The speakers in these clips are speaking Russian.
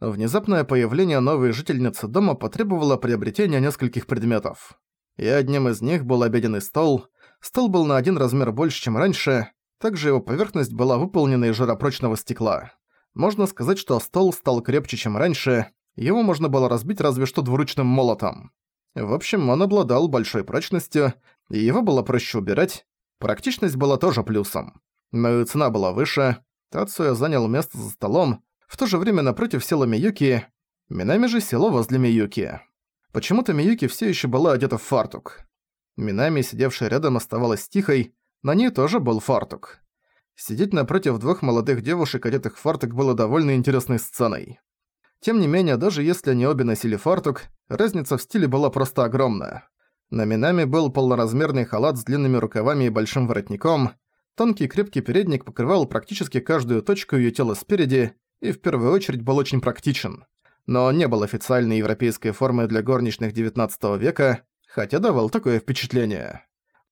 Внезапное появление новой жительницы дома потребовало приобретения нескольких предметов. И одним из них был обеденный стол. Стол был на один размер больше, чем раньше, также его поверхность была выполнена из жаропрочного стекла. Можно сказать, что стол стал крепче, чем раньше, его можно было разбить разве что двуручным молотом. В общем, он обладал большой прочностью, и его было проще убирать. Практичность была тоже плюсом. Но и цена была выше. Тацуя занял место за столом, в то же время напротив села Миюки. Минами же села возле Миюки. Почему-то Миюки все еще была одета в фартук. Минами, сидевшая рядом, оставалась тихой, на ней тоже был фартук. Сидеть напротив двух молодых девушек, одетых в фартук, было довольно интересной сценой. Тем не менее, даже если они обе носили фартук, разница в стиле была просто огромная. На Минами был полноразмерный халат с длинными рукавами и большим воротником, тонкий крепкий передник покрывал практически каждую точку её тела спереди и в первую очередь был очень практичен. Но не был официальной европейской формой для горничных XIX века, хотя давал такое впечатление.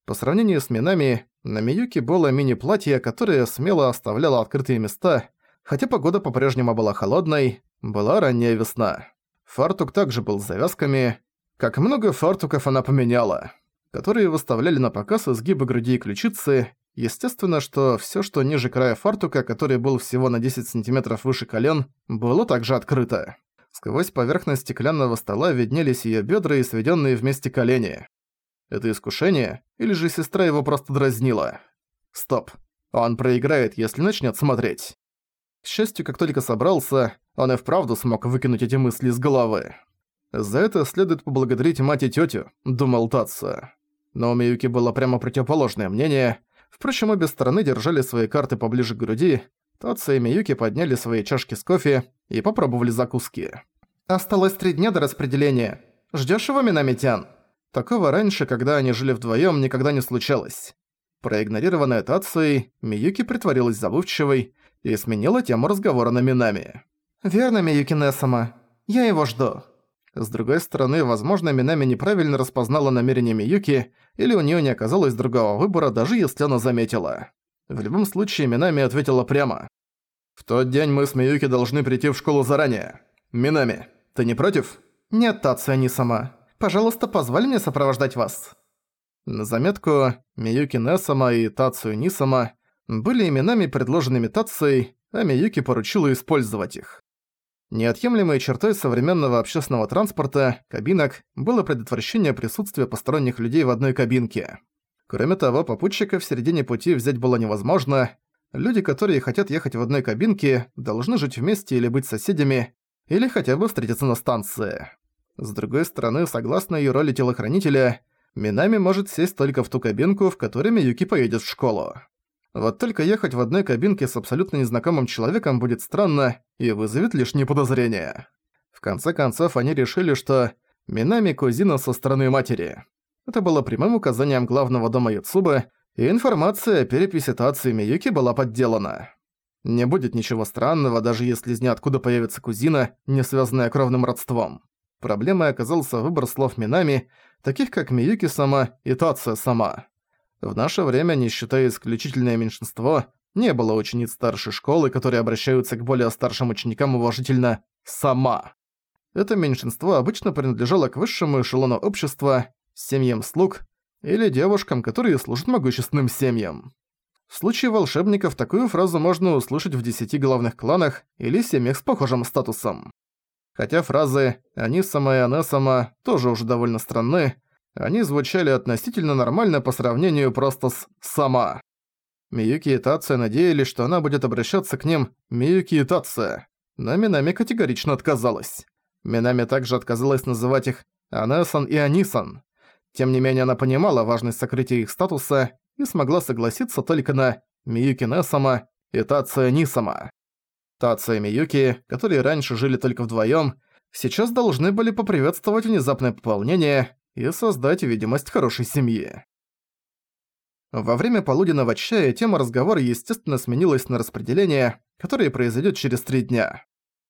По сравнению с Минами, на Миюке было мини-платье, которое смело оставляло открытые места, хотя погода по-прежнему была холодной, была ранняя весна. Фартук также был с завязками. Как много фартуков она поменяла, которые выставляли на показ изгибы груди и ключицы. Естественно, что всё, что ниже края фартука, который был всего на 10 сантиметров выше колен, было также открыто. Сквозь поверхность стеклянного стола виднелись её бедра и сведённые вместе колени. Это искушение, или же сестра его просто дразнила? Стоп. Он проиграет, если начнет смотреть. К счастью, как только собрался, он и вправду смог выкинуть эти мысли из головы. За это следует поблагодарить мать и тетю, думал Татса. Но у Миюки было прямо противоположное мнение. Впрочем, обе стороны держали свои карты поближе к груди. Татса и Миюки подняли свои чашки с кофе и попробовали закуски. «Осталось три дня до распределения. Ждёшь его, Минамитян?» Такого раньше, когда они жили вдвоём, никогда не случалось. Проигнорированная Тацией, Миюки притворилась забывчивой и сменила тему разговора на Минами. «Верно, Миюки Несама. Я его жду». С другой стороны, возможно, Минами неправильно распознала намерение Миюки, или у неё не оказалось другого выбора, даже если она заметила. В любом случае, Минами ответила прямо. «В тот день мы с Миюки должны прийти в школу заранее. Минами, ты не против?» «Нет, Тация не сама. Пожалуйста, позволь мне сопровождать вас». На заметку, Миюки Несама и Тацию Нисама были именами, предложенными Тацией, а Миюки поручила использовать их. Неотъемлемой чертой современного общественного транспорта, кабинок, было предотвращение присутствия посторонних людей в одной кабинке. Кроме того, попутчика в середине пути взять было невозможно. Люди, которые хотят ехать в одной кабинке, должны жить вместе или быть соседями, или хотя бы встретиться на станции. С другой стороны, согласно ее роли телохранителя, Минами может сесть только в ту кабинку, в которой Миюки поедет в школу. Вот только ехать в одной кабинке с абсолютно незнакомым человеком будет странно и вызовет лишние подозрения. В конце концов, они решили, что Минами – кузина со стороны матери. Это было прямым указанием главного дома Яцубы, и информация о переписи Тации Миюки была подделана. Не будет ничего странного, даже если из ниоткуда появится кузина, не связанная кровным родством. Проблемой оказался выбор слов Минами, таких как Миюки сама и Тация сама. В наше время, не считая исключительное меньшинство, не было учениц старшей школы, которые обращаются к более старшим ученикам уважительно «сама». Это меньшинство обычно принадлежало к высшему эшелону общества, семьям слуг или девушкам, которые служат могущественным семьям. В случае волшебников такую фразу можно услышать в десяти главных кланах или семьях с похожим статусом. Хотя фразы «они сама» и «она сама» тоже уже довольно странны, они звучали относительно нормально по сравнению просто с «сама». Миюки и Тация надеялись, что она будет обращаться к ним Миюки и Тация, но Минами категорично отказалась. Минами также отказалась называть их Анесан и Анисан. Тем не менее она понимала важность сокрытия их статуса и смогла согласиться только на Миюки Несама и Тация Нисама. Тация и Миюки, которые раньше жили только вдвоём, сейчас должны были поприветствовать внезапное пополнение и создать видимость хорошей семьи. Во время полуденного чая тема разговора естественно сменилась на распределение, которое произойдет через три дня.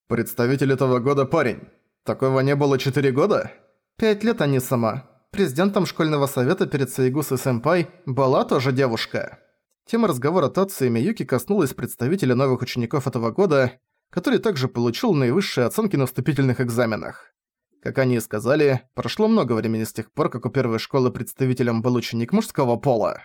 «Представитель этого года парень. Такого не было четыре года?» «Пять лет они сама. Президентом школьного совета перед Саигусой Сэмпай была тоже девушка». Тема разговора Татсу и Миюки коснулась представителя новых учеников этого года, который также получил наивысшие оценки на вступительных экзаменах. Как они и сказали, прошло много времени с тех пор, как у первой школы представителем был ученик мужского пола.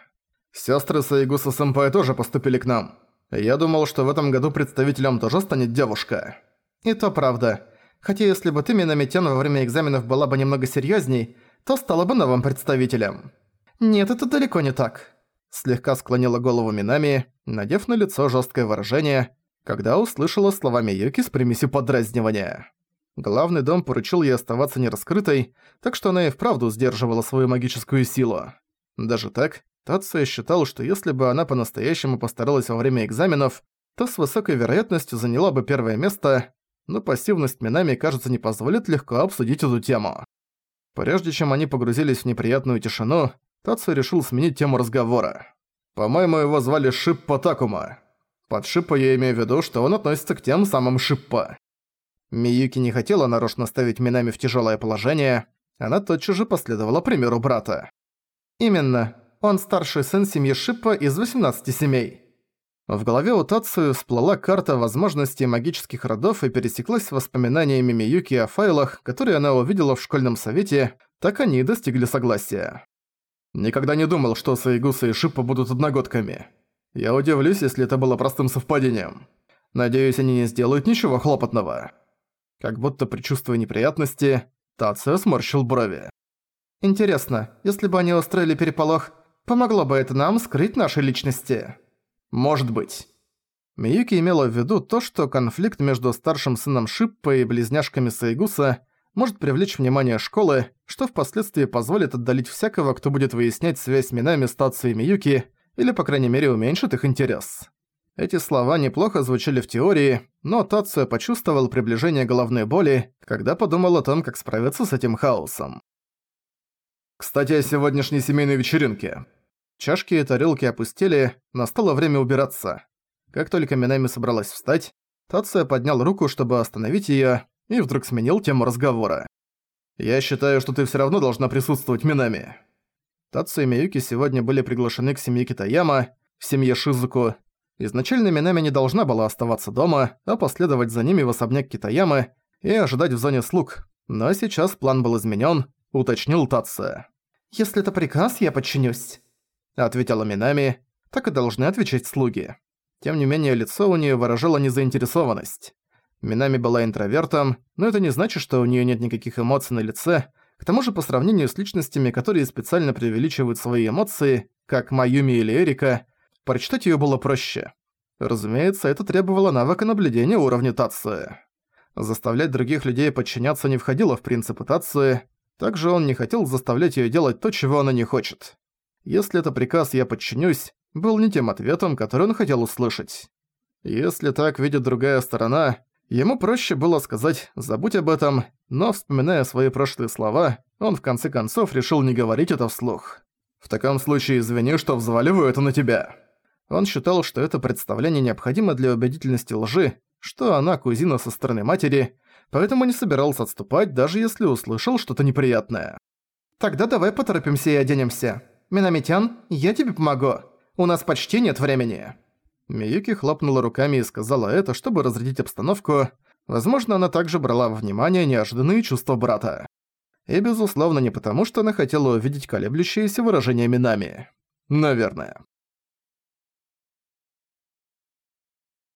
Сёстры Саигуса Сэмпай тоже поступили к нам. Я думал, что в этом году представителем тоже станет девушка. И то правда. Хотя если бы ты, Минамитян, во время экзаменов была бы немного серьёзней, то стала бы новым представителем. Нет, это далеко не так. Слегка склонила голову Минами, надев на лицо жесткое выражение, когда услышала слова Миюки с примесью подразнивания. Главный дом поручил ей оставаться нераскрытой, так что она и вправду сдерживала свою магическую силу. Даже так, Тация считал, что если бы она по-настоящему постаралась во время экзаменов, то с высокой вероятностью заняла бы первое место, но пассивность Минами, кажется, не позволит легко обсудить эту тему. Прежде чем они погрузились в неприятную тишину, Тацу решил сменить тему разговора. «По-моему, его звали Шиппа Такума. Под Шиппа я имею в виду, что он относится к тем самым Шиппа». Миюки не хотела нарочно ставить Минами в тяжелое положение, она тотчас же последовала примеру брата. «Именно. Он старший сын семьи Шиппа из 18 семей». В голове у Тацию всплыла карта возможностей магических родов и пересеклась с воспоминаниями Миюки о файлах, которые она увидела в школьном совете, так они и достигли согласия. Никогда не думал, что Саигуса и Шиппа будут одногодками. Я удивлюсь, если это было простым совпадением. Надеюсь, они не сделают ничего хлопотного. Как будто предчувствуя неприятности, Тацио сморщил брови. Интересно, если бы они устроили переполох, помогло бы это нам скрыть наши личности? Может быть. Миюки имела в виду то, что конфликт между старшим сыном Шиппа и близняшками Саигуса может привлечь внимание школы, что впоследствии позволит отдалить всякого, кто будет выяснять связь Минами с Тацией Миюки, или, по крайней мере, уменьшит их интерес. Эти слова неплохо звучали в теории, но Тация почувствовал приближение головной боли, когда подумал о том, как справиться с этим хаосом. Кстати, о сегодняшней семейной вечеринке. Чашки и тарелки опустили, настало время убираться. Как только Минами собралась встать, Тация поднял руку, чтобы остановить её, и вдруг сменил тему разговора. «Я считаю, что ты всё равно должна присутствовать, Минами». Тацу и Миюки сегодня были приглашены к семье Китаяма, в семье Шизуку. Изначально Минами не должна была оставаться дома, а последовать за ними в особняк Китаямы и ожидать в зоне слуг. Но сейчас план был изменён, уточнил Татсо. «Если это приказ, я подчинюсь», — ответила Минами. Так и должны отвечать слуги. Тем не менее, лицо у неё выражало незаинтересованность. Минами была интровертом, но это не значит, что у неё нет никаких эмоций на лице. К тому же по сравнению с личностями, которые специально преувеличивают свои эмоции, как Майюми или Эрика, прочитать её было проще. Разумеется, это требовало навыка наблюдения уровня Тации. Заставлять других людей подчиняться не входило в принципы Тации, также он не хотел заставлять её делать то, чего она не хочет. Если это приказ «я подчинюсь», был не тем ответом, который он хотел услышать. Если так видит другая сторона, Ему проще было сказать «забудь об этом», но, вспоминая свои прошлые слова, он в конце концов решил не говорить это вслух. «В таком случае извини, что взваливаю это на тебя». Он считал, что это представление необходимо для убедительности лжи, что она кузина со стороны матери, поэтому не собирался отступать, даже если услышал что-то неприятное. «Тогда давай поторопимся и оденемся. Минамитян, я тебе помогу. У нас почти нет времени». Миюки хлопнула руками и сказала это, чтобы разрядить обстановку. Возможно, она также брала во внимание неожиданные чувства брата. И, безусловно, не потому, что она хотела увидеть колеблющееся выражение Минами. Наверное.